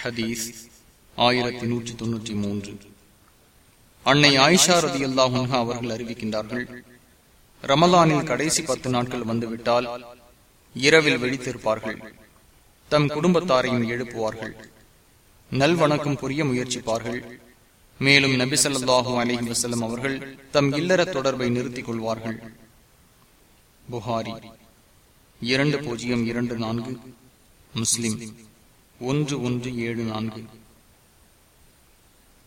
ஹதீஸ் ஆயிரத்தி நூற்றி தொன்னூற்றி மூன்று. அன்னை ஆயிஷா ரதி அல்லாஹா அவர்கள் அறிவிக்கின்றார்கள் ரமலானில் கடைசி பத்து நாட்கள் வந்துவிட்டால் இரவில் வெடித்திருப்பார்கள் தம் குடும்பத்தாரையும் எழுப்புவார்கள் நல்வணக்கம் புரிய முயற்சிப்பார்கள். மேலும் நபிசல்லாஹு அலஹி வசலம் அவர்கள் தம் இல்லற தொடர்பை நிறுத்திக் கொள்வார்கள். புகாரி இரண்டு பூஜ்ஜியம் இரண்டு நான்கு முஸ்லிம். ஒன்று ஒன்று ஏழு நான்கு.